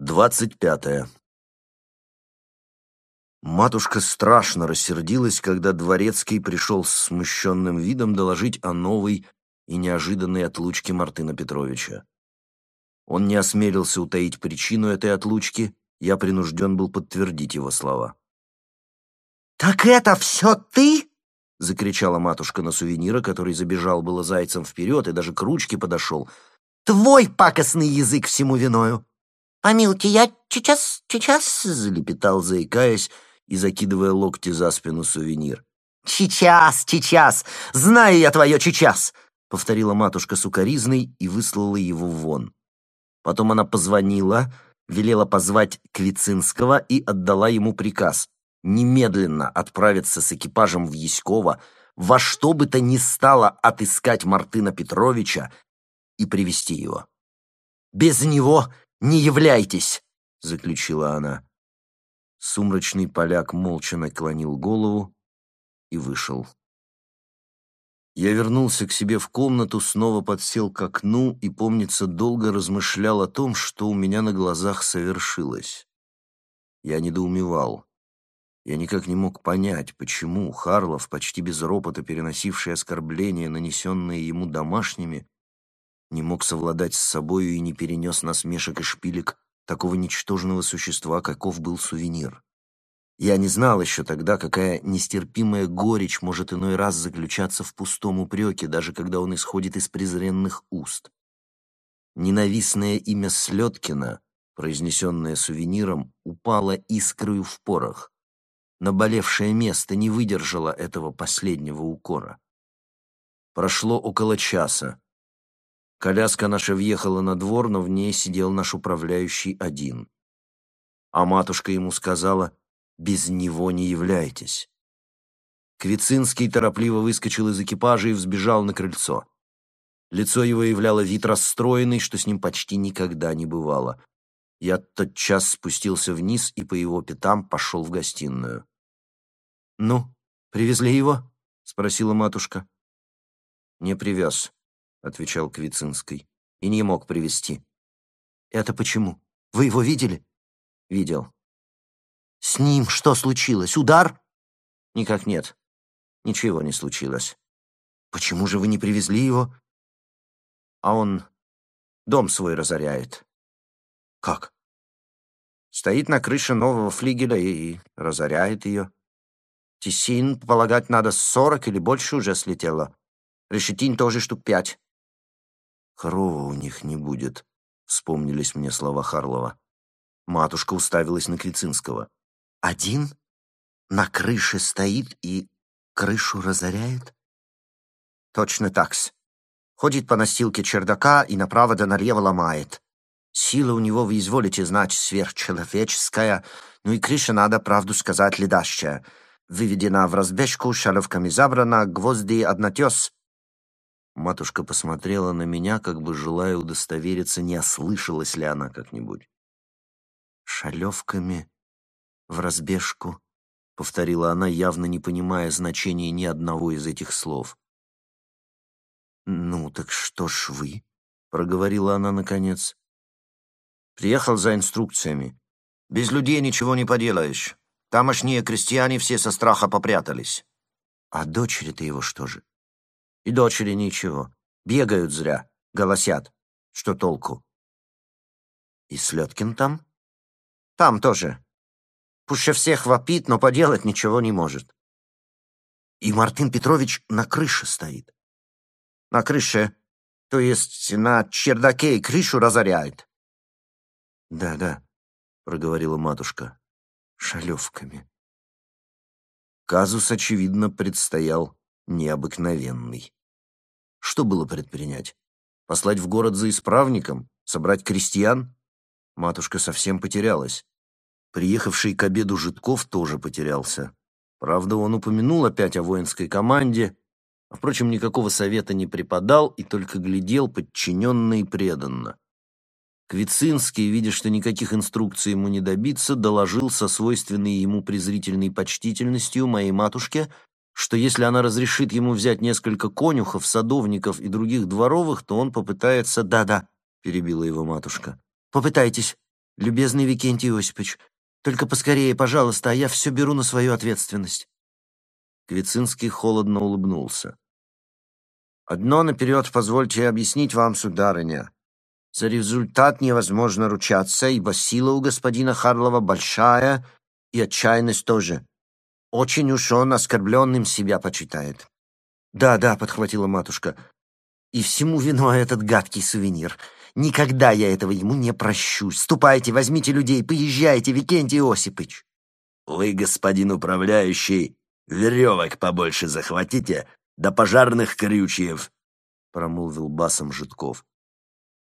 Двадцать пятое. Матушка страшно рассердилась, когда Дворецкий пришел с смущенным видом доложить о новой и неожиданной отлучке Мартына Петровича. Он не осмелился утаить причину этой отлучки, я принужден был подтвердить его слова. «Так это все ты?» — закричала матушка на сувенира, который забежал было зайцем вперед и даже к ручке подошел. «Твой пакостный язык всему виною!» «Помилуйте, я сейчас, сейчас...» — залепетал, заикаясь и закидывая локти за спину сувенир. «Сейчас, сейчас! Знаю я твое сейчас!» — повторила матушка сукоризной и выслала его вон. Потом она позвонила, велела позвать Квицинского и отдала ему приказ немедленно отправиться с экипажем в Яськово, во что бы то ни стало отыскать Мартына Петровича и привести его. «Без него не являйтесь!» — заключила она. Сумрачный поляк молча наклонил голову и вышел. Я вернулся к себе в комнату, снова подсел к окну и, помнится, долго размышлял о том, что у меня на глазах совершилось. Я недоумевал. Я никак не мог понять, почему Харлов, почти без ропота переносивший оскорбления, нанесенные ему домашними, не мог совладать с собою и не перенес насмешек и шпилек такого ничтожного существа, каков был сувенир. Я не знал еще тогда, какая нестерпимая горечь может иной раз заключаться в пустом упреке, даже когда он исходит из презренных уст. Ненавистное имя Слеткина, произнесенное сувениром, упало искрою в порох наболевшее место не выдержало этого последнего укора. Прошло около часа. Коляска наша въехала на двор, но в ней сидел наш управляющий один. А матушка ему сказала, «Без него не являйтесь». Квицинский торопливо выскочил из экипажа и взбежал на крыльцо. Лицо его являло вид расстроенный, что с ним почти никогда не бывало. Я тотчас спустился вниз и по его пятам пошел в гостиную. «Ну, привезли его?» — спросила матушка. «Не привез», — отвечал Квицинский. «И не мог привезти». «Это почему? Вы его видели?» «Видел». «С ним что случилось? Удар?» «Никак нет. Ничего не случилось». «Почему же вы не привезли его?» «А он дом свой разоряет». «Как?» «Стоит на крыше нового флигеля и разоряет ее». Тесин, полагать, надо сорок или больше уже слетело. Решетин тоже штук пять. Корова у них не будет, вспомнились мне слова Харлова. Матушка уставилась на Квицинского. Один? На крыше стоит и крышу разоряет? Точно такс. Ходит по настилке чердака и направо да налево ломает. Сила у него, вы изволите знать, сверхчеловеческая, ну и крыша, надо правду сказать, ледащая — выведена в разбежку, шаловками забрана, гвозди однотес». Матушка посмотрела на меня, как бы желая удостовериться, не ослышалась ли она как-нибудь. «Шалевками в разбежку», — повторила она, явно не понимая значения ни одного из этих слов. «Ну, так что ж вы?» — проговорила она наконец. «Приехал за инструкциями. Без людей ничего не поделаешь. Тамошние крестьяне все со страха попрятались. А дочери-то его что же? И дочери ничего. Бегают зря, голосят. Что толку? И Слеткин там? Там тоже. Пуще всех вопит, но поделать ничего не может. И Мартын Петрович на крыше стоит. На крыше, то есть на чердаке и крышу разоряет. Да, да, проговорила матушка шалевками. Казус, очевидно, предстоял необыкновенный. Что было предпринять? Послать в город за исправником? Собрать крестьян? Матушка совсем потерялась. Приехавший к обеду Житков тоже потерялся. Правда, он упомянул опять о воинской команде, а, впрочем, никакого совета не преподал и только глядел подчиненно и преданно. Квицинский, видя, что никаких инструкций ему не добиться, доложил со свойственной ему презрительной почтительностью моей матушке, что если она разрешит ему взять несколько конюхов, садовников и других дворовых, то он попытается... «Да-да», — перебила его матушка. «Попытайтесь. любезный Викентий Осипович. Только поскорее, пожалуйста, а я все беру на свою ответственность». Квицинский холодно улыбнулся. «Одно наперед позвольте объяснить вам, сударыня. За результат невозможно ручаться, ибо сила у господина Харлова большая, и отчаянность тоже. Очень уж он оскорбленным себя почитает». «Да, да», — подхватила матушка, — «и всему виной этот гадкий сувенир». Никогда я этого ему не прощу. Ступайте, возьмите людей, поезжайте, Викентий Осипыч. Вы, господин управляющий, веревок побольше захватите, да пожарных крючьев, промолвил басом Житков.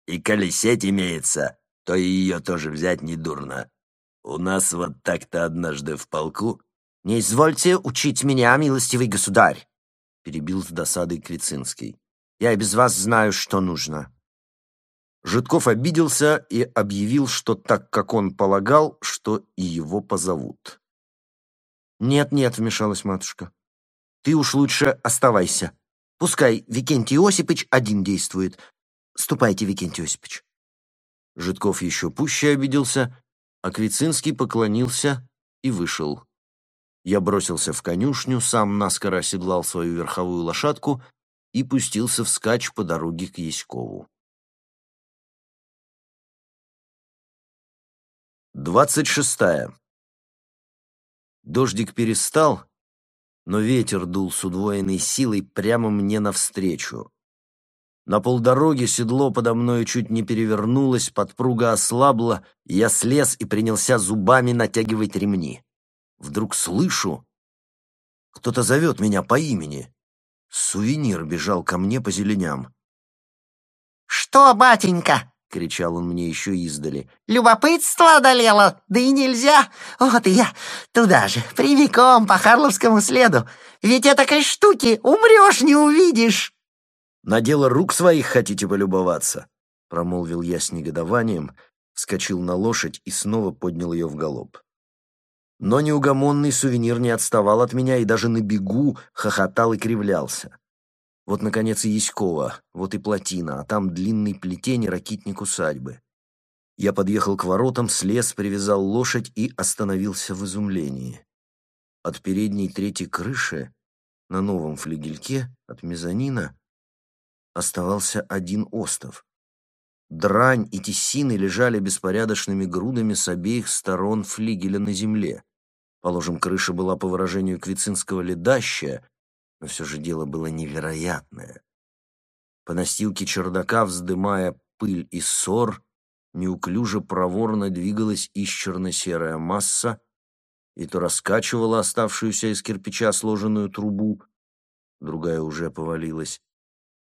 И коли сеть имеется, то и ее тоже взять недурно. У нас вот так-то однажды в полку... «Не извольте учить меня, милостивый государь!» — перебил с досадой Квицинский. «Я и без вас знаю, что нужно». Житков обиделся и объявил, что так, как он полагал, что и его позовут. «Нет-нет», — вмешалась матушка, — «ты уж лучше оставайся. Пускай Викентий Осипович один действует. Ступайте, Викентий Осипович». Житков еще пуще обиделся, а Квицинский поклонился и вышел. Я бросился в конюшню, сам наскоро оседлал свою верховую лошадку и пустился вскачь по дороге к Яськову. Двадцать шестая. Дождик перестал, но ветер дул с удвоенной силой прямо мне навстречу. На полдороги седло подо мною чуть не перевернулось, подпруга ослабла, я слез и принялся зубами натягивать ремни. Вдруг слышу, кто-то зовет меня по имени. Сувенир бежал ко мне по зеленям. «Что, батенька?» — кричал он мне еще издали. «Любопытство одолело, да и нельзя. Вот и я туда же, прямиком по Харловскому следу. Ведь этакой штуки умрешь, не увидишь». «На дело рук своих хотите полюбоваться?» — промолвил я с негодованием, вскочил на лошадь и снова поднял ее в галоп. Но неугомонный сувенир не отставал от меня и даже на бегу хохотал и кривлялся. Вот, наконец, и Яськова, вот и плотина, а там длинный плетень и ракитник усадьбы. Я подъехал к воротам, слез, привязал лошадь и остановился в изумлении. От передней третьей крыши на новом флигельке от мезонина оставался один остов. Дрань и тесины лежали беспорядочными грудами с обеих сторон флигеля на земле. Положим, крыша была, по выражению Квицинского, ледащая, но все же дело было невероятное. По настилке чердака, вздымая пыль и ссор, неуклюже проворно двигалась исчерно-серая масса и то раскачивала оставшуюся из кирпича сложенную трубу, другая уже повалилась,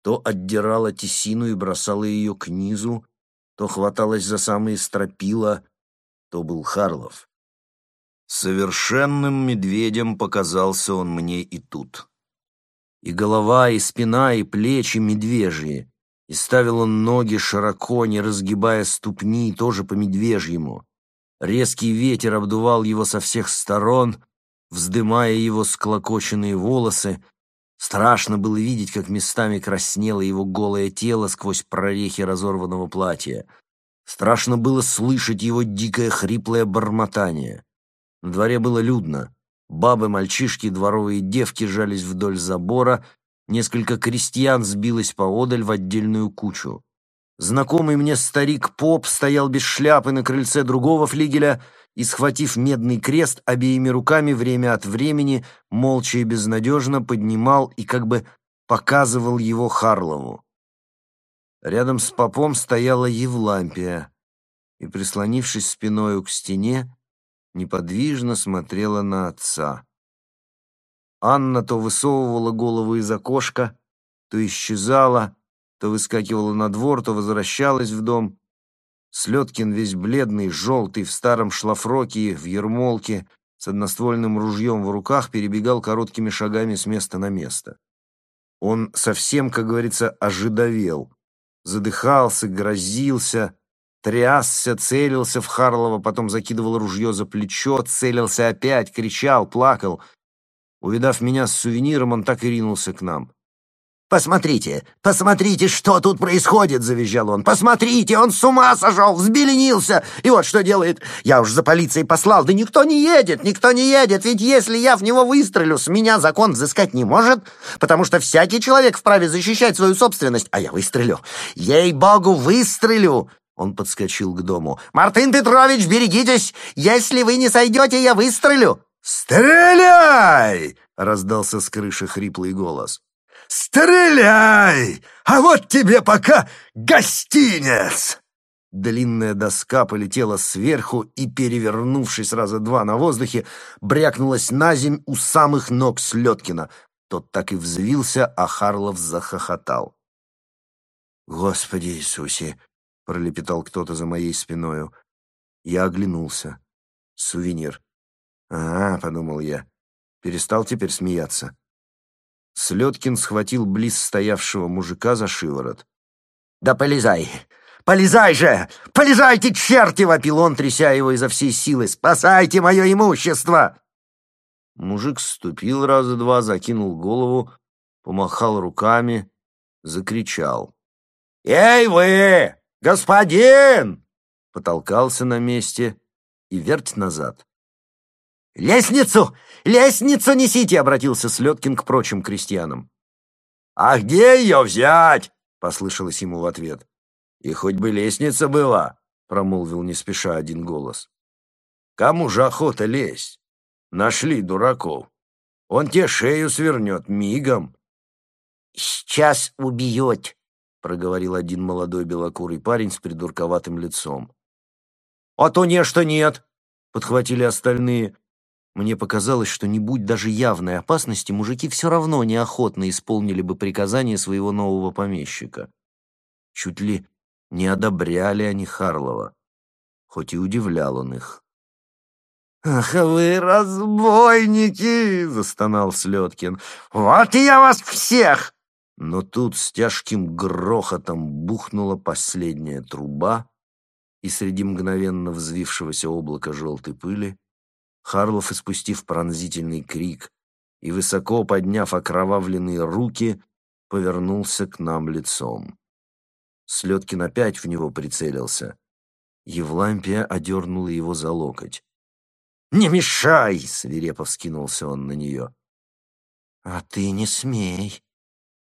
то отдирала тесину и бросала ее к низу, то хваталась за самые стропила, то был Харлов. Совершенным медведем показался он мне и тут и голова, и спина, и плечи медвежьи, и ставил он ноги широко, не разгибая ступни, тоже по медвежьему. Резкий ветер обдувал его со всех сторон, вздымая его склокоченные волосы. Страшно было видеть, как местами краснело его голое тело сквозь прорехи разорванного платья. Страшно было слышать его дикое хриплое бормотание. На дворе было людно. Бабы, мальчишки, дворовые девки жались вдоль забора, несколько крестьян сбилось поодаль в отдельную кучу. Знакомый мне старик Поп стоял без шляпы на крыльце другого флигеля и, схватив медный крест, обеими руками время от времени, молча и безнадежно поднимал и как бы показывал его Харлову. Рядом с попом стояла Евлампия и, прислонившись спиною к стене, неподвижно смотрела на отца. Анна то высовывала голову из окошка, то исчезала, то выскакивала на двор, то возвращалась в дом. Слеткин весь бледный, желтый, в старом шлафроке, в ермолке, с одноствольным ружьем в руках, перебегал короткими шагами с места на место. Он совсем, как говорится, ожидовел, задыхался, грозился, Трясся, целился в Харлова, потом закидывал ружье за плечо, целился опять, кричал, плакал. Увидав меня с сувениром, он так и ринулся к нам. «Посмотрите, посмотрите, что тут происходит!» — завизжал он. «Посмотрите, он с ума сошел, взбеленился! И вот что делает! Я уж за полицией послал, да никто не едет, никто не едет! Ведь если я в него выстрелю, с меня закон взыскать не может, потому что всякий человек вправе защищать свою собственность, а я выстрелю! Ей-богу, выстрелю!» Он подскочил к дому. «Мартын Петрович, берегитесь! Если вы не сойдете, я выстрелю!» «Стреляй!» — раздался с крыши хриплый голос. «Стреляй! А вот тебе пока гостинец!» Длинная доска полетела сверху и, перевернувшись раза два на воздухе, брякнулась на земь у самых ног Слеткина. Тот так и взвился, а Харлов захохотал. «Господи Иисусе!» — пролепетал кто-то за моей спиною. Я оглянулся. Сувенир. «А, — подумал я, — перестал теперь смеяться. Слеткин схватил близ стоявшего мужика за шиворот. «Да полезай! Полезай же! Полезайте, черти!» — вопил он, тряся его изо всей силы. «Спасайте мое имущество!» Мужик ступил раза два, закинул голову, помахал руками, закричал. «Эй вы, господин!» Потолкался на месте и верть назад. «Лестницу! Лестницу несите!» — обратился Слеткин к прочим крестьянам. «А где ее взять?» — послышалось ему в ответ. «И хоть бы лестница была», — промолвил не спеша один голос. «Кому же охота лезть? Нашли дураков. Он тебе шею свернет мигом». «Сейчас убьет», — проговорил один молодой белокурый парень с придурковатым лицом. «А то не, что нет», — подхватили остальные. Мне показалось, что не будь даже явной опасности, мужики все равно неохотно исполнили бы приказания своего нового помещика. Чуть ли не одобряли они Харлова, хоть и удивлял он их. «Ах вы разбойники!» — застонал Слеткин. «Вот я вас всех!» Но тут с тяжким грохотом бухнула последняя труба, и среди мгновенно взвившегося облака желтой пыли Харлов, испустив пронзительный крик и высоко подняв окровавленные руки, повернулся к нам лицом. Слеткин опять в него прицелился. Евлампия одернула его за локоть. «Не мешай!» — свирепо вскинулся он на нее. «А ты не смей!» —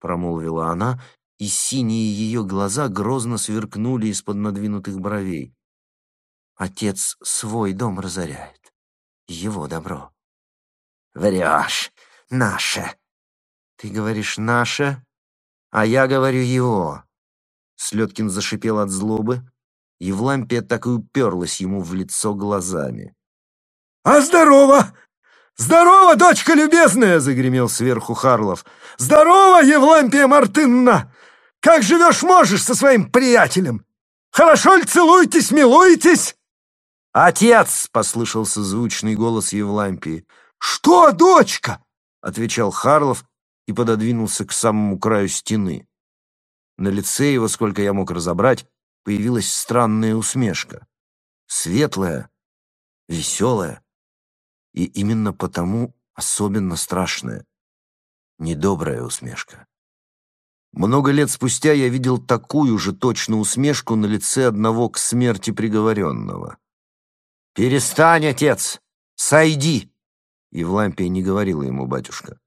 промолвила она, и синие ее глаза грозно сверкнули из-под надвинутых бровей. «Отец свой дом разоряет его добро. Врешь. Наше. Ты говоришь «наше», а я говорю «его». Слеткин зашипел от злобы. Евлампия так и уперлась ему в лицо глазами. «А здорово! Здорово, дочка любезная!» — загремел сверху Харлов. «Здорово, Евлампия Мартынна! Как живешь можешь со своим приятелем? Хорошо ли целуетесь, милуетесь?» «Отец!» — послышался звучный голос Евлампии. «Что, дочка?» — отвечал Харлов и пододвинулся к самому краю стены. На лице его, сколько я мог разобрать, появилась странная усмешка. Светлая, веселая и именно потому особенно страшная. Недобрая усмешка. Много лет спустя я видел такую же точную усмешку на лице одного к смерти приговоренного. «Перестань, отец! Сойди!» Евлампия не говорила ему, батюшка.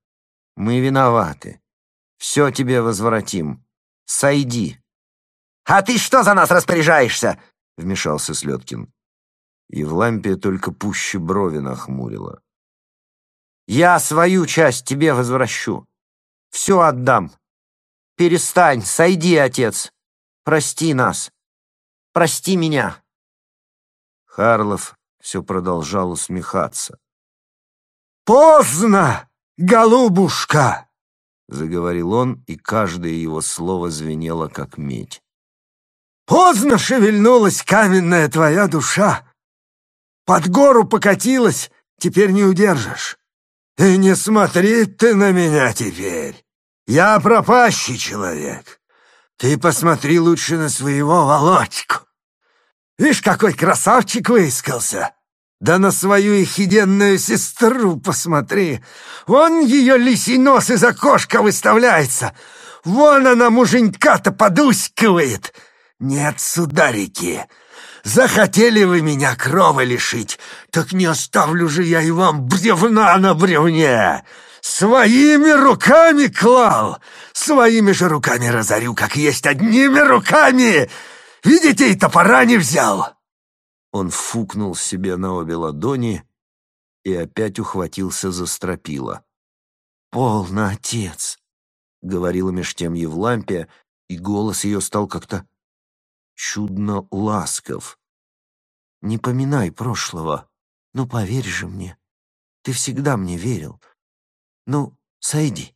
«Мы виноваты. Все тебе возвратим. Сойди!» «А ты что за нас распоряжаешься?» — вмешался Слеткин. Евлампия только пуще брови нахмурила. «Я свою часть тебе возвращу. Все отдам. Перестань, сойди, отец. Прости нас. Прости меня». Харлов все продолжал усмехаться. «Поздно, голубушка!» — заговорил он, и каждое его слово звенело, как медь. «Поздно шевельнулась каменная твоя душа. Под гору покатилась, теперь не удержишь. И не смотри ты на меня теперь. Я пропащий человек. Ты посмотри лучше на своего Володьку. Видишь, какой красавчик выискался! Да на свою ихиденную сестру посмотри! Вон ее лисий нос из окошка выставляется! Вон она, муженька-то, подускивает! Нет, сударики, захотели вы меня крови лишить, так не оставлю же я и вам бревна на бревне! Своими руками клал, своими же руками разорю, как есть одними руками! Видите, и топора не взял!» Он фукнул себе на обе ладони и опять ухватился за стропила. «Полно, отец!» — говорила меж тем Евлампия, и голос ее стал как-то чудно ласков. «Не поминай прошлого. Ну, поверь же мне. Ты всегда мне верил. Ну, сойди.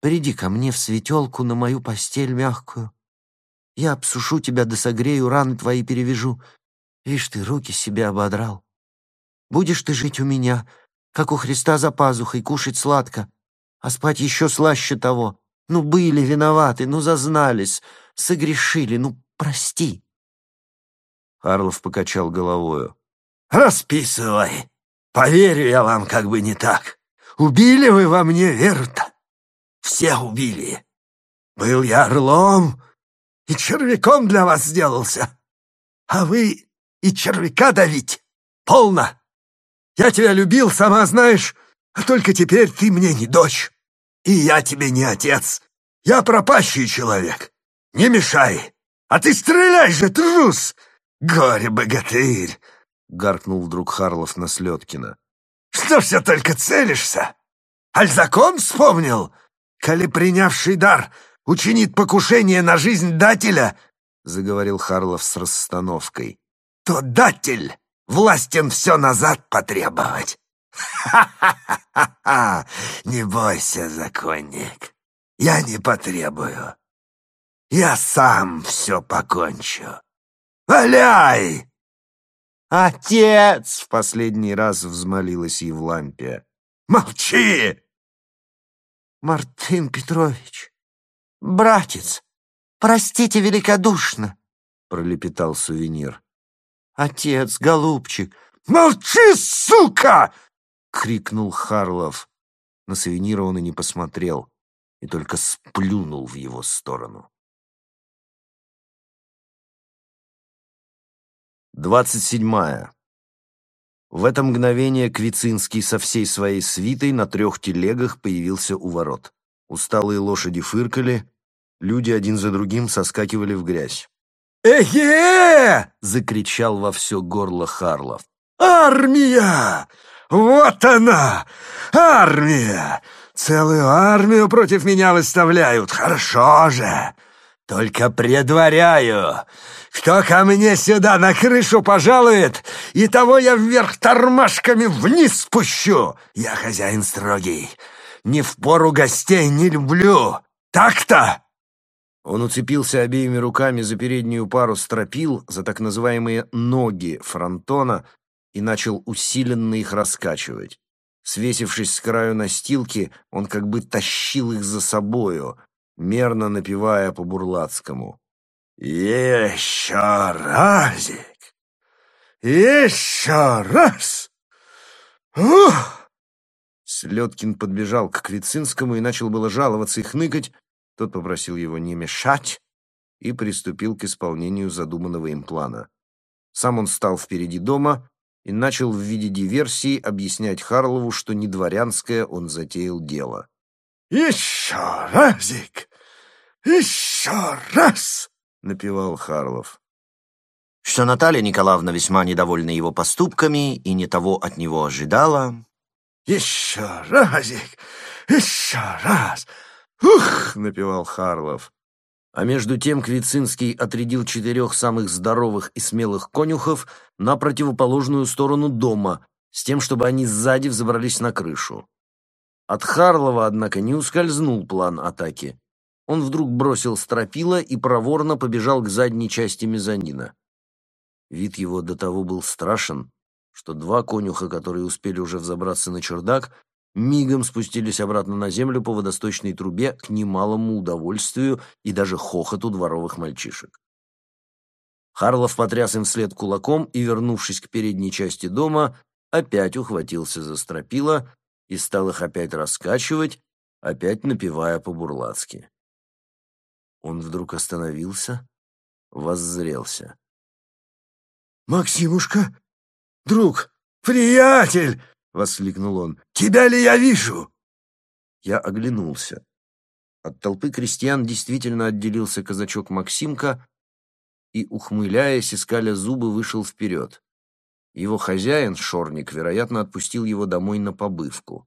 Приди ко мне в светелку на мою постель мягкую. Я обсушу тебя да согрею, раны твои перевяжу. Видишь, ты руки себе ободрал. Будешь ты жить у меня, как у Христа за пазухой, кушать сладко, а спать еще слаще того. Ну, были виноваты, ну, зазнались, согрешили, ну, прости. Харлов покачал головою. «Расписывай. Поверю я вам, как бы не так. Убили вы во мне веру-то. Все убили. Был я орлом и червяком для вас сделался. А вы и червяка давить. Полно. Я тебя любил, сама знаешь, а только теперь ты мне не дочь. И я тебе не отец. Я пропащий человек. Не мешай. А ты стреляй же, трус! Горе-богатырь!» — гаркнул вдруг Харлов на Слеткина. «Что все только целишься? Аль закон вспомнил? Коли принявший дар учинит покушение на жизнь дателя, — заговорил Харлов с расстановкой, — то датель властен все назад потребовать. Ха-ха-ха-ха! Не бойся, законник, я не потребую. Я сам все покончу. Валяй!» «Отец!» — в последний раз взмолилась Евлампия. «Молчи!» «Мартын Петрович, братец, простите великодушно!» — пролепетал сувенир. «Отец, голубчик!» «Молчи, сука!» — крикнул Харлов. На сувенира он и не посмотрел, и только сплюнул в его сторону. Двадцать седьмая. В это мгновение Квицинский со всей своей свитой на трех телегах появился у ворот. Усталые лошади фыркали, люди один за другим соскакивали в грязь. «Эге!» — закричал во все горло Харлов. «Армия! Вот она! Армия! Целую армию против меня выставляют! Хорошо же! Только предваряю! Кто ко мне сюда на крышу пожалует, и того я вверх тормашками вниз спущу. Я хозяин строгий. Не в пору гостей не люблю. Так-то!» Он уцепился обеими руками за переднюю пару стропил, за так называемые «ноги» фронтона, и начал усиленно их раскачивать. Свесившись с краю настилки, он как бы тащил их за собою, мерно напевая по-бурлацкому. «Еще разик! Еще раз! Ух!» Слеткин подбежал к Квицинскому и начал было жаловаться и хныкать. Тот попросил его не мешать и приступил к исполнению задуманного им плана. Сам он стал впереди дома и начал в виде диверсии объяснять Харлову, что не дворянское он затеял дело. «Еще разик! Еще раз!» — напевал Харлов. Что Наталья Николаевна весьма недовольна его поступками и не того от него ожидала. «Еще разик! Еще раз! Ух!» — напевал Харлов. А между тем Квицинский отрядил четырех самых здоровых и смелых конюхов на противоположную сторону дома, с тем, чтобы они сзади взобрались на крышу. От Харлова, однако, не ускользнул план атаки он вдруг бросил стропила и проворно побежал к задней части мезонина. Вид его до того был страшен, что два конюха, которые успели уже взобраться на чердак, мигом спустились обратно на землю по водосточной трубе к немалому удовольствию и даже хохоту дворовых мальчишек. Харлов потряс им вслед кулаком и, вернувшись к передней части дома, опять ухватился за стропила и стал их опять раскачивать, опять напевая по-бурлацки. Он вдруг остановился, воззрелся. «Максимушка, друг, приятель!» — воскликнул он. «Тебя ли я вижу?» Я оглянулся. От толпы крестьян действительно отделился казачок Максимка и, ухмыляясь, искаля зубы, вышел вперед. Его хозяин, Шорник, вероятно, отпустил его домой на побывку.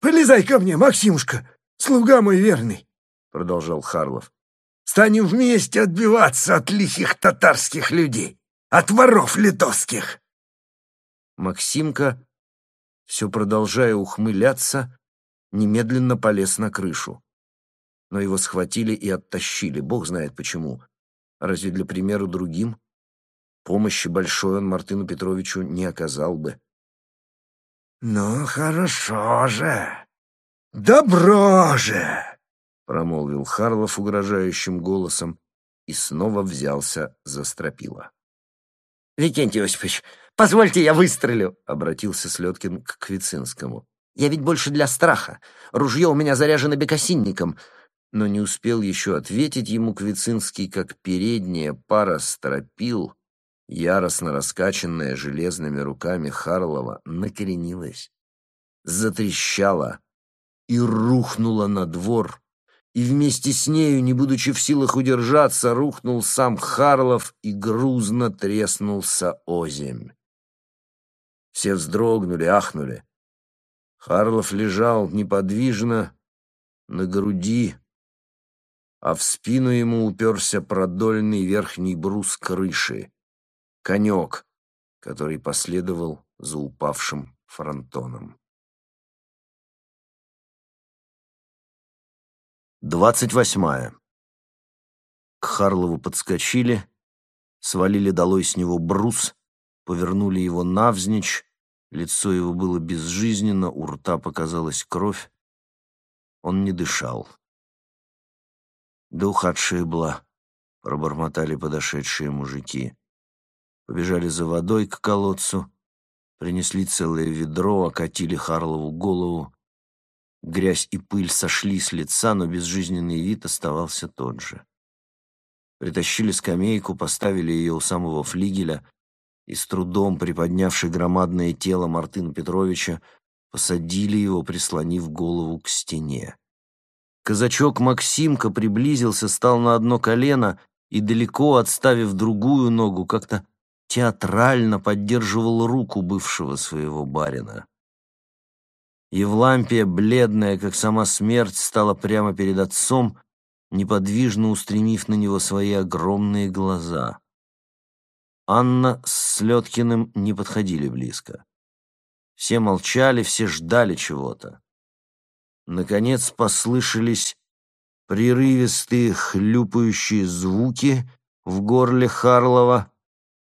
«Полезай ко мне, Максимушка, слуга мой верный!» — продолжал Харлов. «Станем вместе отбиваться от лихих татарских людей, от воров литовских!» Максимка, все продолжая ухмыляться, немедленно полез на крышу. Но его схватили и оттащили, бог знает почему. Разве для примера другим? Помощи большой он Мартыну Петровичу не оказал бы. «Ну, хорошо же! Добро же!» — промолвил Харлов угрожающим голосом и снова взялся за стропила. «Викентий Осипович, позвольте я выстрелю!» — обратился Слеткин к Квицинскому. «Я ведь больше для страха. Ружье у меня заряжено бекосинником». Но не успел еще ответить ему Квицинский, как передняя пара стропил яростно раскачанная железными руками Харлова, накренилась, затрещала и рухнула на двор, и вместе с нею, не будучи в силах удержаться, рухнул сам Харлов и грузно треснулся озимь. Все вздрогнули, ахнули. Харлов лежал неподвижно на груди, а в спину ему уперся продольный верхний брус крыши конек, который последовал за упавшим фронтоном. Двадцать восьмая. К Харлову подскочили, свалили долой с него брус, повернули его навзничь, лицо его было безжизненно, у рта показалась кровь. Он не дышал. «Дух отшибло», — пробормотали подошедшие мужики побежали за водой к колодцу, принесли целое ведро, окатили Харлову голову. Грязь и пыль сошли с лица, но безжизненный вид оставался тот же. Притащили скамейку, поставили ее у самого флигеля и с трудом, приподнявши громадное тело Мартына Петровича, посадили его, прислонив голову к стене. Казачок Максимка приблизился, стал на одно колено и, далеко отставив другую ногу, как-то театрально поддерживал руку бывшего своего барина. Евлампия, бледная, как сама смерть, стала прямо перед отцом, неподвижно устремив на него свои огромные глаза. Анна с Слеткиным не подходили близко. Все молчали, все ждали чего-то. Наконец послышались прерывистые хлюпающие звуки в горле Харлова,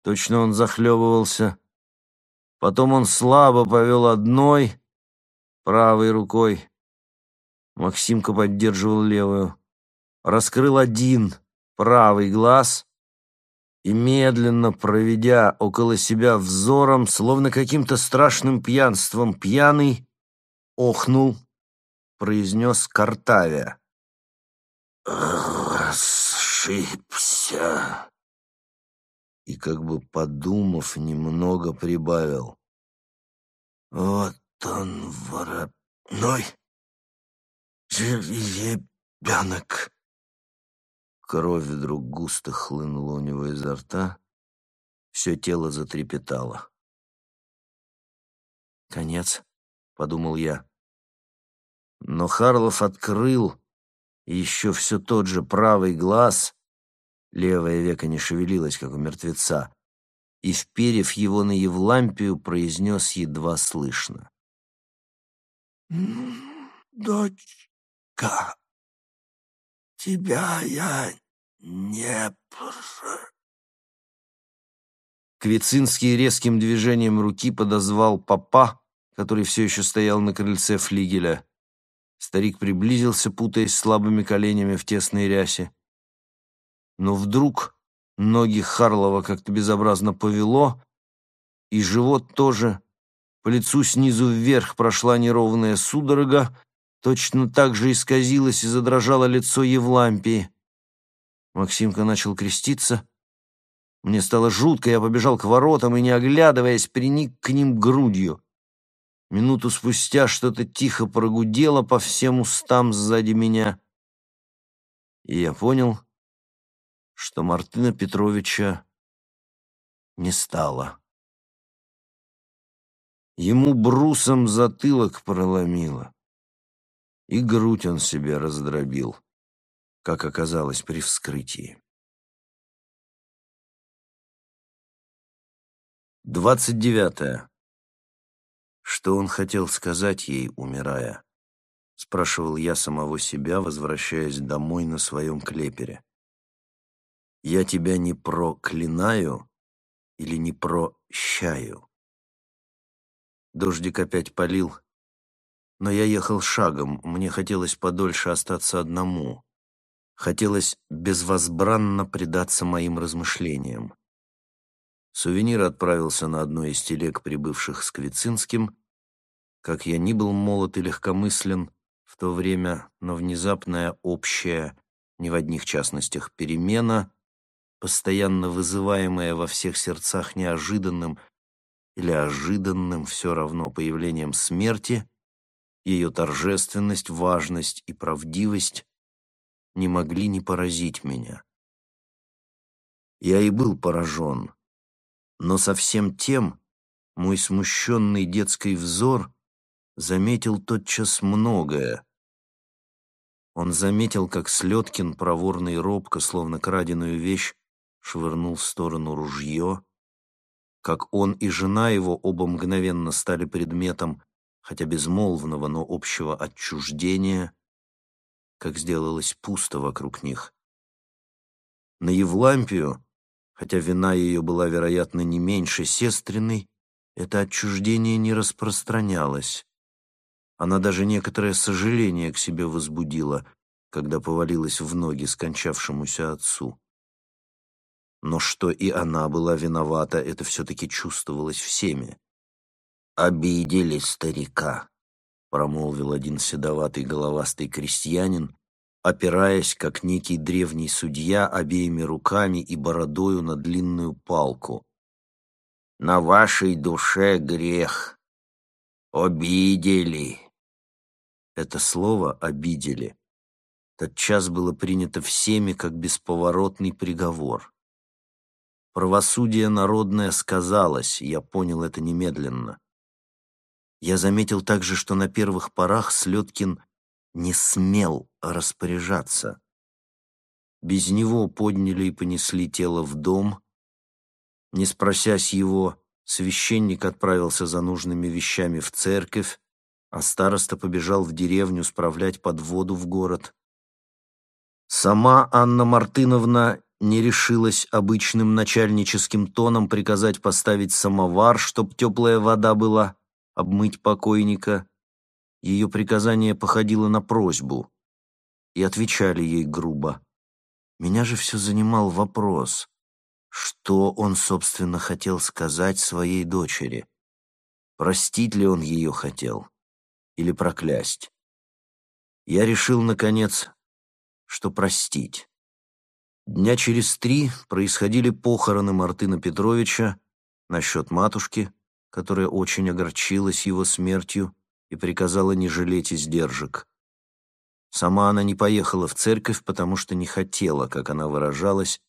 Точно он захлебывался. Потом он слабо повел одной, правой рукой. Максимка поддерживал левую. Раскрыл один, правый глаз и, медленно проведя около себя взором, словно каким-то страшным пьянством пьяный, охнул, произнес Картавия. «Ошибся!» и, как бы подумав, немного прибавил. «Вот он, воробной, жеребенок!» Кровь вдруг густо хлынула у него изо рта, все тело затрепетало. «Конец», — подумал я. Но Харлов открыл еще все тот же правый глаз Левое веко не шевелилось, как у мертвеца, и, вперев его на Евлампию, произнес едва слышно. «Дочка, тебя я не пр...» Квицинский резким движением руки подозвал папа, который все еще стоял на крыльце флигеля. Старик приблизился, путаясь слабыми коленями в тесной рясе. Но вдруг ноги Харлова как-то безобразно повело, и живот тоже. По лицу снизу вверх прошла неровная судорога, точно так же исказилось и задрожало лицо Евлампии. Максимка начал креститься. Мне стало жутко, я побежал к воротам и, не оглядываясь, приник к ним грудью. Минуту спустя что-то тихо прогудело по всем устам сзади меня, и я понял, что Мартына Петровича не стало. Ему брусом затылок проломило, и грудь он себе раздробил, как оказалось при вскрытии. Двадцать девятое. Что он хотел сказать ей, умирая? Спрашивал я самого себя, возвращаясь домой на своем клепере. Я тебя не проклинаю или не прощаю? Дождик опять полил, но я ехал шагом, мне хотелось подольше остаться одному. Хотелось безвозбранно предаться моим размышлениям. Сувенир отправился на одной из телег, прибывших с Квицинским. Как я ни был молод и легкомыслен в то время, но внезапная общая, не в одних частностях, перемена, постоянно вызываемая во всех сердцах неожиданным или ожиданным все равно появлением смерти, ее торжественность, важность и правдивость не могли не поразить меня. Я и был поражен, но совсем тем мой смущенный детский взор заметил тотчас многое. Он заметил, как Слеткин, проворно и робко, словно краденую вещь, швырнул в сторону ружье, как он и жена его оба мгновенно стали предметом, хотя безмолвного, но общего отчуждения, как сделалось пусто вокруг них. На Евлампию хотя вина ее была, вероятно, не меньше сестренной, это отчуждение не распространялось. Она даже некоторое сожаление к себе возбудила, когда повалилась в ноги скончавшемуся отцу. Но что и она была виновата, это все-таки чувствовалось всеми. «Обидели старика», — промолвил один седоватый головастый крестьянин, опираясь, как некий древний судья, обеими руками и бородою на длинную палку. «На вашей душе грех. Обидели». Это слово «обидели» тотчас было принято всеми как бесповоротный приговор. Правосудие народное сказалось, я понял это немедленно. Я заметил также, что на первых порах Слеткин не смел распоряжаться. Без него подняли и понесли тело в дом. Не спросясь его, священник отправился за нужными вещами в церковь, а староста побежал в деревню справлять подводу в город. Сама Анна Мартыновна не решилась обычным начальническим тоном приказать поставить самовар, чтоб теплая вода была, обмыть покойника. Ее приказание походило на просьбу, и отвечали ей грубо. Меня же все занимал вопрос, что он, собственно, хотел сказать своей дочери. Простить ли он ее хотел или проклясть? Я решил, наконец, что простить. Дня через три происходили похороны Мартына Петровича насчет матушки, которая очень огорчилась его смертью, и приказала не жалеть издержек. Сама она не поехала в церковь, потому что не хотела, как она выражалась,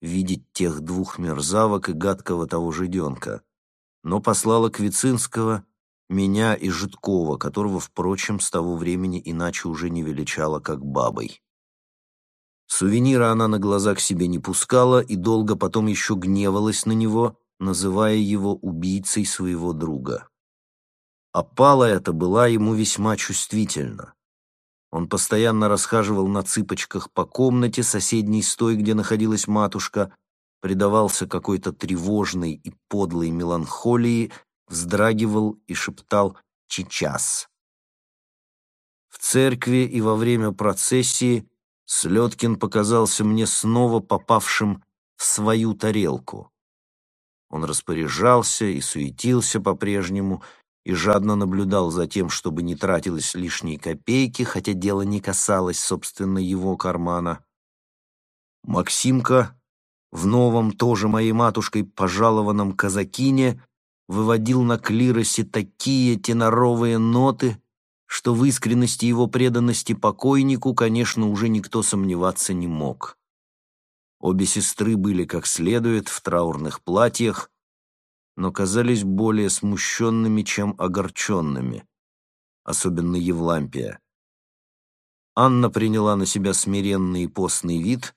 видеть тех двух мерзавок и гадкого того жиденка, но послала Квицинского, меня и Житкова, которого, впрочем, с того времени иначе уже не величала, как бабой. Сувенира она на глаза к себе не пускала и долго потом еще гневалась на него, называя его убийцей своего друга. Опала эта была ему весьма чувствительна. Он постоянно расхаживал на цыпочках по комнате, соседней с той, где находилась матушка, предавался какой-то тревожной и подлой меланхолии, вздрагивал и шептал «Чичас». В церкви и во время процессии Слеткин показался мне снова попавшим в свою тарелку. Он распоряжался и суетился по-прежнему, и жадно наблюдал за тем, чтобы не тратилось лишней копейки, хотя дело не касалось, собственно, его кармана. Максимка в новом, тоже моей матушкой, пожалованном казакине выводил на клиросе такие теноровые ноты, что в искренности его преданности покойнику, конечно, уже никто сомневаться не мог. Обе сестры были как следует в траурных платьях, но казались более смущенными, чем огорченными, особенно Евлампия. Анна приняла на себя смиренный и постный вид,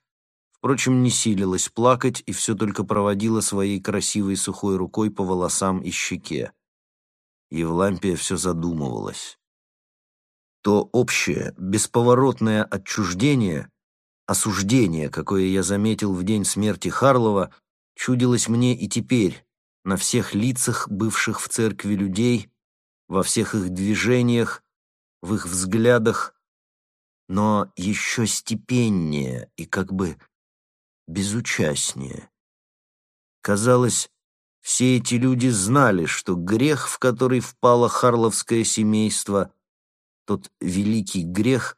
впрочем, не силилась плакать и все только проводила своей красивой сухой рукой по волосам и щеке. Евлампия все задумывалась. То общее, бесповоротное отчуждение, осуждение, какое я заметил в день смерти Харлова, чудилось мне и теперь на всех лицах бывших в церкви людей, во всех их движениях, в их взглядах, но еще степеннее и как бы безучастнее. Казалось, все эти люди знали, что грех, в который впало харловское семейство, тот великий грех,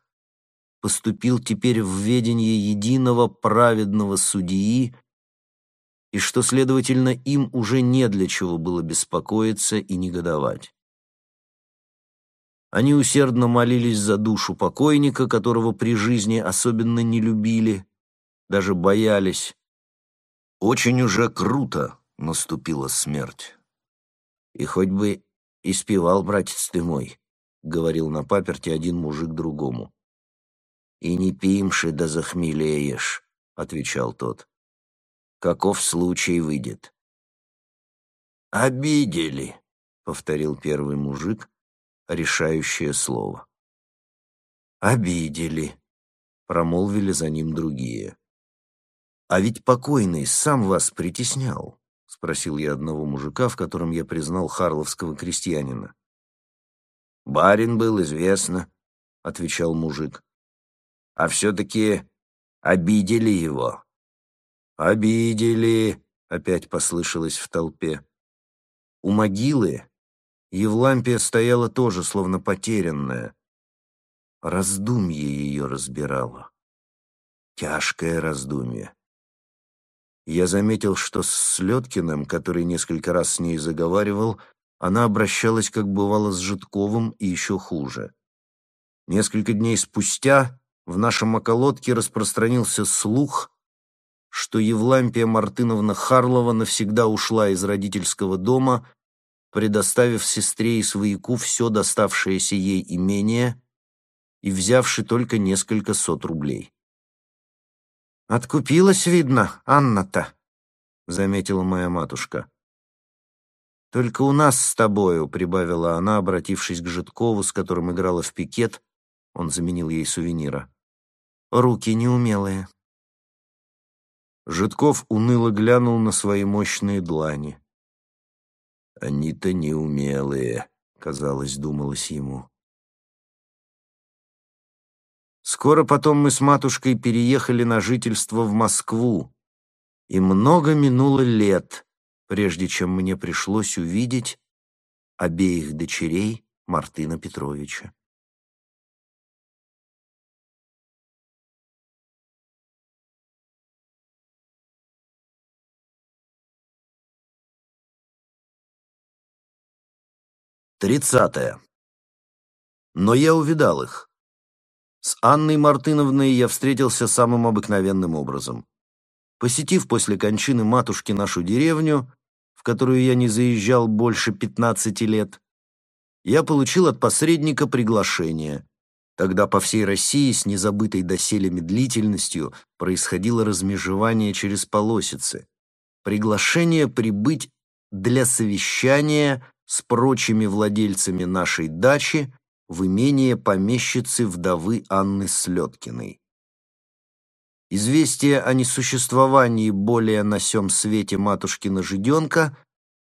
поступил теперь в ведение единого праведного судьи, и что, следовательно, им уже не для чего было беспокоиться и негодовать. Они усердно молились за душу покойника, которого при жизни особенно не любили, даже боялись. Очень уже круто наступила смерть. И хоть бы испевал, братец ты мой, — говорил на паперте один мужик другому. «И не пимши да захмелеешь», — отвечал тот. «Каков случай выйдет?» «Обидели», — повторил первый мужик, решающее слово. «Обидели», — промолвили за ним другие. «А ведь покойный сам вас притеснял», — спросил я одного мужика, в котором я признал харловского крестьянина. «Барин был, известно», — отвечал мужик. «А все-таки обидели его». «Обидели», — опять послышалось в толпе. У могилы Евлампия стояла тоже, словно потерянная. Раздумье ее разбирало. Тяжкое раздумье. Я заметил, что с Слеткиным, который несколько раз с ней заговаривал, она обращалась, как бывало, с Житковым и еще хуже. Несколько дней спустя в нашем околотке распространился слух, что Евлампия Мартыновна Харлова навсегда ушла из родительского дома предоставив сестре и свояку все доставшееся ей имение и взявши только несколько сот рублей. «Откупилась, видно, Анна-то», — заметила моя матушка. «Только у нас с тобою», — прибавила она, обратившись к Житкову, с которым играла в пикет, он заменил ей сувенира. «Руки неумелые». Житков уныло глянул на свои мощные длани. Они-то неумелые, казалось, думалось ему. Скоро потом мы с матушкой переехали на жительство в Москву, и много минуло лет, прежде чем мне пришлось увидеть обеих дочерей Мартына Петровича. Тридцатое. Но я увидал их. С Анной Мартыновной я встретился самым обыкновенным образом. Посетив после кончины матушки нашу деревню, в которую я не заезжал больше пятнадцати лет, я получил от посредника приглашение. Тогда по всей России с незабытой доселе медлительностью происходило размежевание через полосицы. Приглашение прибыть для совещания с прочими владельцами нашей дачи в имение помещицы вдовы Анны Слеткиной. Известие о несуществовании более на сём свете матушкина жиденка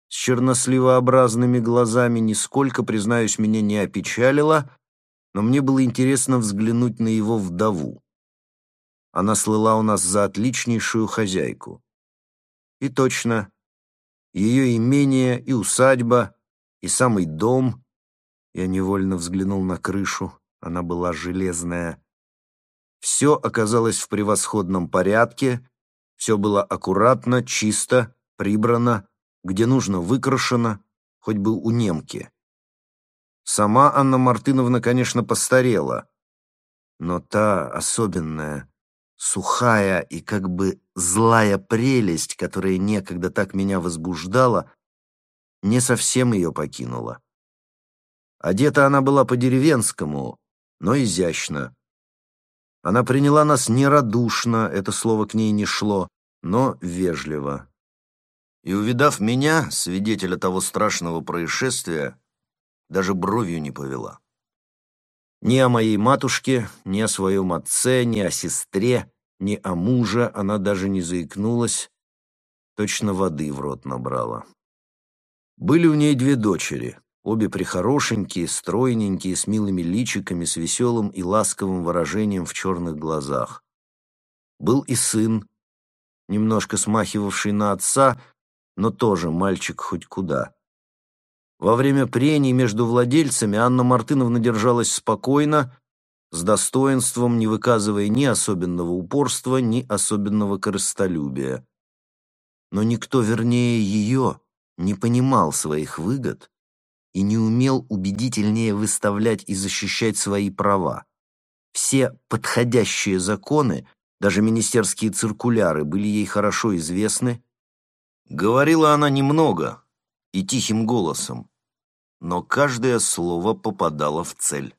с черносливообразными глазами нисколько, признаюсь, меня не опечалило, но мне было интересно взглянуть на его вдову. Она слыла у нас за отличнейшую хозяйку. И точно, ее имение и усадьба и самый дом. Я невольно взглянул на крышу, она была железная. Все оказалось в превосходном порядке, все было аккуратно, чисто, прибрано, где нужно выкрашено, хоть бы у немки. Сама Анна Мартыновна, конечно, постарела, но та особенная, сухая и как бы злая прелесть, которая некогда так меня возбуждала, не совсем ее покинула. Одета она была по-деревенскому, но изящно. Она приняла нас нерадушно, это слово к ней не шло, но вежливо. И, увидав меня, свидетеля того страшного происшествия, даже бровью не повела. Ни о моей матушке, ни о своем отце, ни о сестре, ни о муже она даже не заикнулась, точно воды в рот набрала. Были у ней две дочери, обе прихорошенькие, стройненькие, с милыми личиками, с веселым и ласковым выражением в черных глазах. Был и сын, немножко смахивавший на отца, но тоже мальчик хоть куда. Во время прений между владельцами Анна Мартыновна держалась спокойно, с достоинством, не выказывая ни особенного упорства, ни особенного корыстолюбия. Но никто, вернее ее, не понимал своих выгод и не умел убедительнее выставлять и защищать свои права. Все подходящие законы, даже министерские циркуляры, были ей хорошо известны. Говорила она немного и тихим голосом, но каждое слово попадало в цель.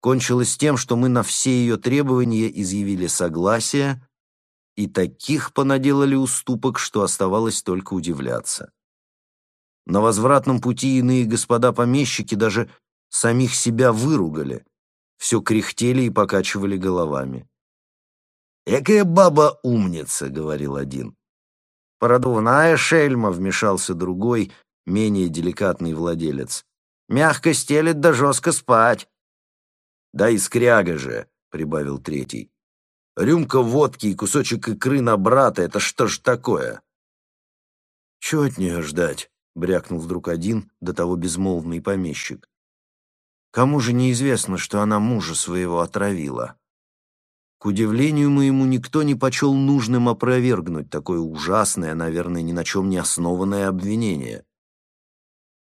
Кончилось тем, что мы на все ее требования изъявили согласие, и таких понаделали уступок, что оставалось только удивляться. На возвратном пути иные господа-помещики даже самих себя выругали, все кряхтели и покачивали головами. «Экая баба умница», — говорил один. «Продувная шельма», — вмешался другой, менее деликатный владелец. «Мягко стелет да жестко спать». «Да и скряга же», — прибавил третий. «Рюмка водки и кусочек икры на брата — это что ж такое?» «Чего от нее ждать?» — брякнул вдруг один, до того безмолвный помещик. «Кому же неизвестно, что она мужа своего отравила?» К удивлению моему, никто не почел нужным опровергнуть такое ужасное, наверное, ни на чем не основанное обвинение.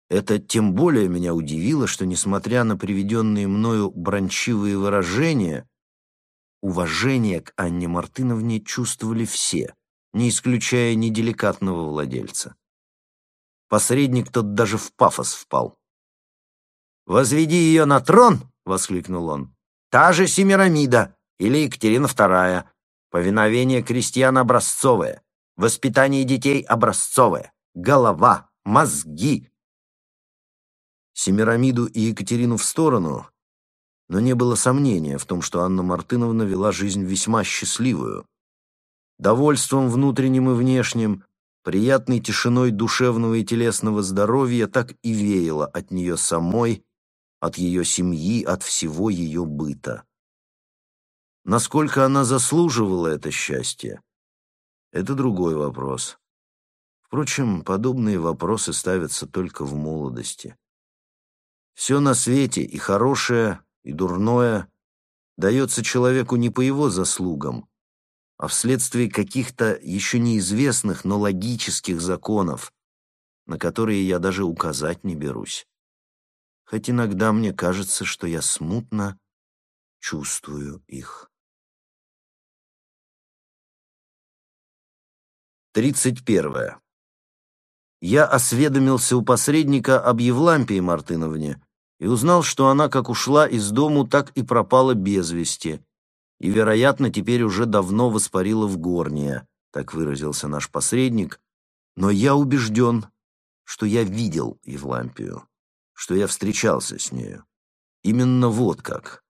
Это тем более меня удивило, что, несмотря на приведенные мною брончивые выражения, уважение к Анне Мартыновне чувствовали все, не исключая неделикатного владельца. Посредник тот даже в пафос впал. «Возведи ее на трон!» — воскликнул он. «Та же Семирамида или Екатерина II. Повиновение крестьян образцовое, воспитание детей образцовое, голова, мозги, Семирамиду и Екатерину в сторону, но не было сомнения в том, что Анна Мартыновна вела жизнь весьма счастливую. Довольством внутренним и внешним, приятной тишиной душевного и телесного здоровья так и веяло от нее самой, от ее семьи, от всего ее быта. Насколько она заслуживала это счастье, это другой вопрос. Впрочем, подобные вопросы ставятся только в молодости. Все на свете, и хорошее, и дурное, дается человеку не по его заслугам, а вследствие каких-то еще неизвестных, но логических законов, на которые я даже указать не берусь. Хоть иногда мне кажется, что я смутно чувствую их. Тридцать первое я осведомился у посредника об Евлампии Мартыновне и узнал, что она как ушла из дому, так и пропала без вести, и, вероятно, теперь уже давно воспарила в горнее, так выразился наш посредник, но я убежден, что я видел Евлампию, что я встречался с нею. Именно вот как.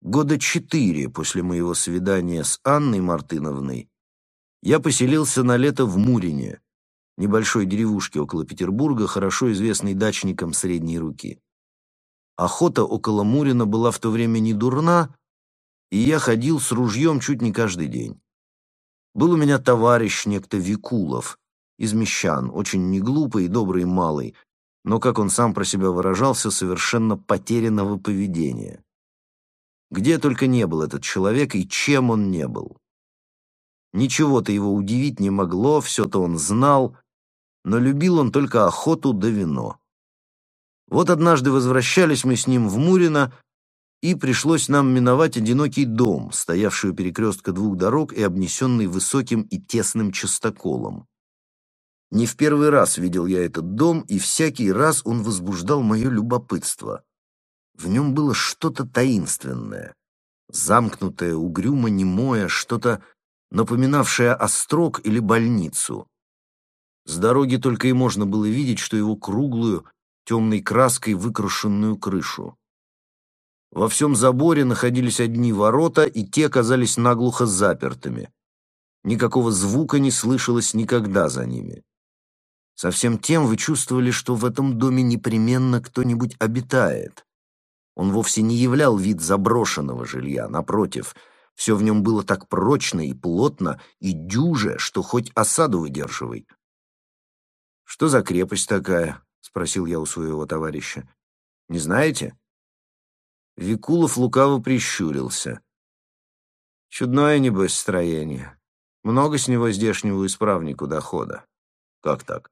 Года четыре после моего свидания с Анной Мартыновной я поселился на лето в Мурине, небольшой деревушке около Петербурга, хорошо известной дачникам средней руки. Охота около Мурина была в то время не дурна, и я ходил с ружьем чуть не каждый день. Был у меня товарищ некто Викулов, из Мещан, очень неглупый и добрый малый, но, как он сам про себя выражался, совершенно потерянного поведения. Где только не был этот человек и чем он не был. Ничего-то его удивить не могло, все-то он знал, но любил он только охоту да вино. Вот однажды возвращались мы с ним в Мурино, и пришлось нам миновать одинокий дом, стоявший у перекрестка двух дорог и обнесенный высоким и тесным частоколом. Не в первый раз видел я этот дом, и всякий раз он возбуждал мое любопытство. В нем было что-то таинственное, замкнутое, угрюмо немое, что-то напоминавшее острог или больницу. С дороги только и можно было видеть, что его круглую, темной краской выкрашенную крышу. Во всем заборе находились одни ворота, и те оказались наглухо запертыми. Никакого звука не слышалось никогда за ними. Со всем тем вы чувствовали, что в этом доме непременно кто-нибудь обитает. Он вовсе не являл вид заброшенного жилья, напротив, все в нем было так прочно и плотно и дюже, что хоть осаду выдерживай. «Что за крепость такая?» — спросил я у своего товарища. «Не знаете?» Викулов лукаво прищурился. Чудное, небось, строение. Много с него здешнего исправнику дохода. Как так?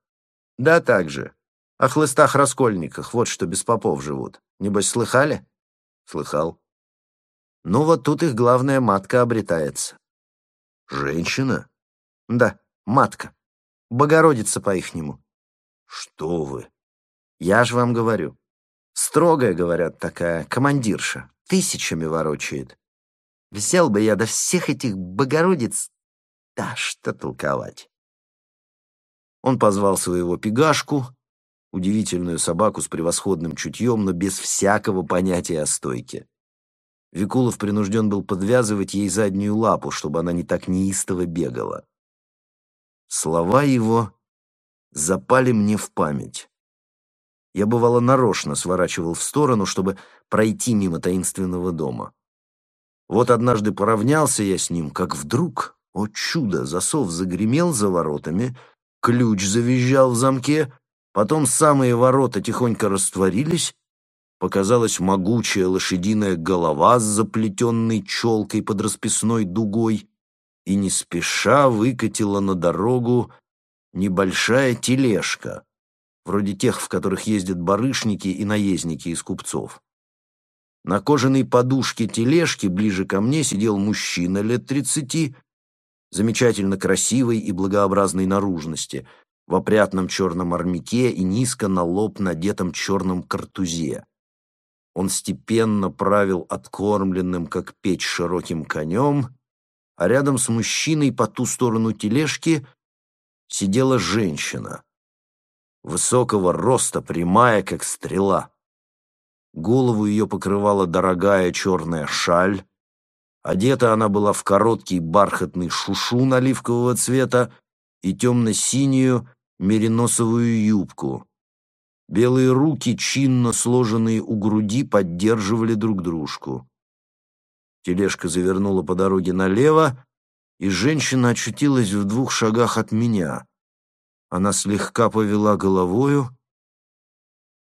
Да так же. О хлыстах-раскольниках, вот что без попов живут. Небось, слыхали? Слыхал. Ну вот тут их главная матка обретается. Женщина? Да, матка. Богородица по-ихнему. Что вы? Я ж вам говорю. Строгая, говорят, такая, командирша. Тысячами ворочает. Взял бы я до всех этих богородиц... Да, что толковать. Он позвал своего пегашку, удивительную собаку с превосходным чутьем, но без всякого понятия о стойке. Викулов принужден был подвязывать ей заднюю лапу, чтобы она не так неистово бегала. Слова его запали мне в память. Я, бывало, нарочно сворачивал в сторону, чтобы пройти мимо таинственного дома. Вот однажды поравнялся я с ним, как вдруг, о чудо, засов загремел за воротами, ключ завизжал в замке, потом самые ворота тихонько растворились, показалась могучая лошадиная голова с заплетенной челкой под расписной дугой и не спеша выкатила на дорогу небольшая тележка, вроде тех, в которых ездят барышники и наездники из купцов. На кожаной подушке тележки ближе ко мне сидел мужчина лет тридцати, замечательно красивой и благообразной наружности, в опрятном черном армяке и низко на лоб надетом черном картузе. Он степенно правил откормленным, как печь, широким конем, а рядом с мужчиной по ту сторону тележки сидела женщина высокого роста, прямая, как стрела. Голову ее покрывала дорогая черная шаль. Одета она была в короткий бархатный шушу оливкового цвета и темно-синюю мериносовую юбку. Белые руки, чинно сложенные у груди, поддерживали друг дружку. Тележка завернула по дороге налево, и женщина очутилась в двух шагах от меня. Она слегка повела головою,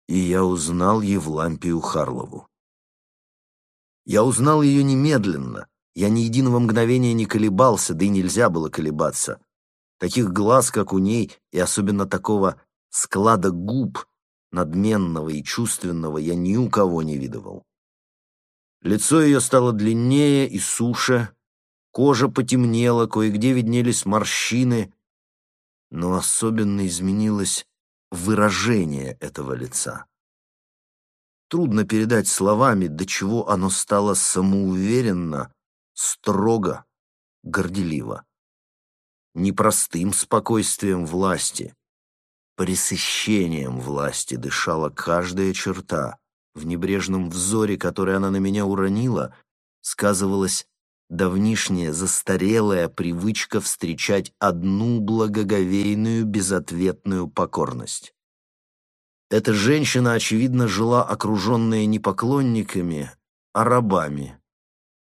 и я узнал Евлампию Харлову. Я узнал ее немедленно. Я ни единого мгновения не колебался, да и нельзя было колебаться. Таких глаз, как у ней, и особенно такого склада губ, надменного и чувственного, я ни у кого не видывал. Лицо ее стало длиннее и суше, кожа потемнела, кое-где виднелись морщины, но особенно изменилось выражение этого лица. Трудно передать словами, до чего оно стало самоуверенно, строго, горделиво. Непростым спокойствием власти, пресыщением власти дышала каждая черта. В небрежном взоре, который она на меня уронила, сказывалась давнишняя застарелая привычка встречать одну благоговейную безответную покорность. Эта женщина, очевидно, жила окруженная не поклонниками, а рабами.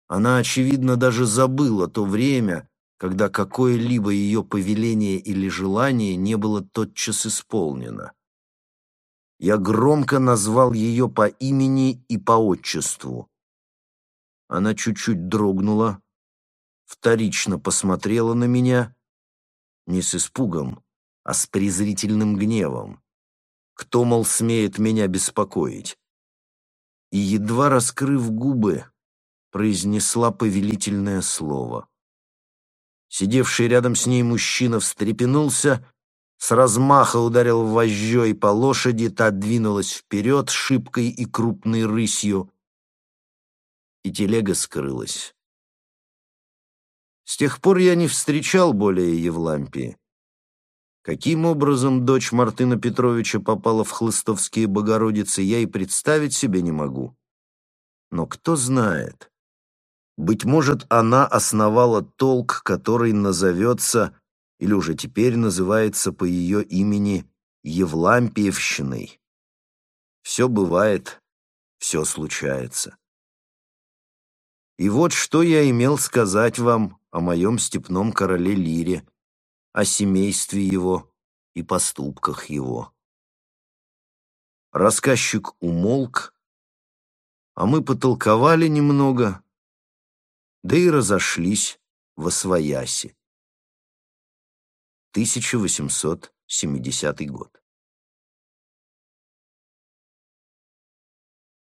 Она, очевидно, даже забыла то время, когда какое-либо ее повеление или желание не было тотчас исполнено. Я громко назвал ее по имени и по отчеству. Она чуть-чуть дрогнула, вторично посмотрела на меня, не с испугом, а с презрительным гневом. Кто, мол, смеет меня беспокоить? И, едва раскрыв губы, произнесла повелительное слово. Сидевший рядом с ней мужчина встрепенулся, с размаха ударил вожжой по лошади, та двинулась вперед шибкой и крупной рысью, и телега скрылась. С тех пор я не встречал более Евлампии. Каким образом дочь Мартына Петровича попала в Хлыстовские Богородицы, я и представить себе не могу. Но кто знает. Быть может, она основала толк, который назовется, или уже теперь называется по ее имени, Евлампиевщиной. Все бывает, все случается. И вот что я имел сказать вам о моем степном короле Лире, о семействе его и поступках его. Рассказчик умолк, а мы потолковали немного, да и разошлись во свояси. 1870 год.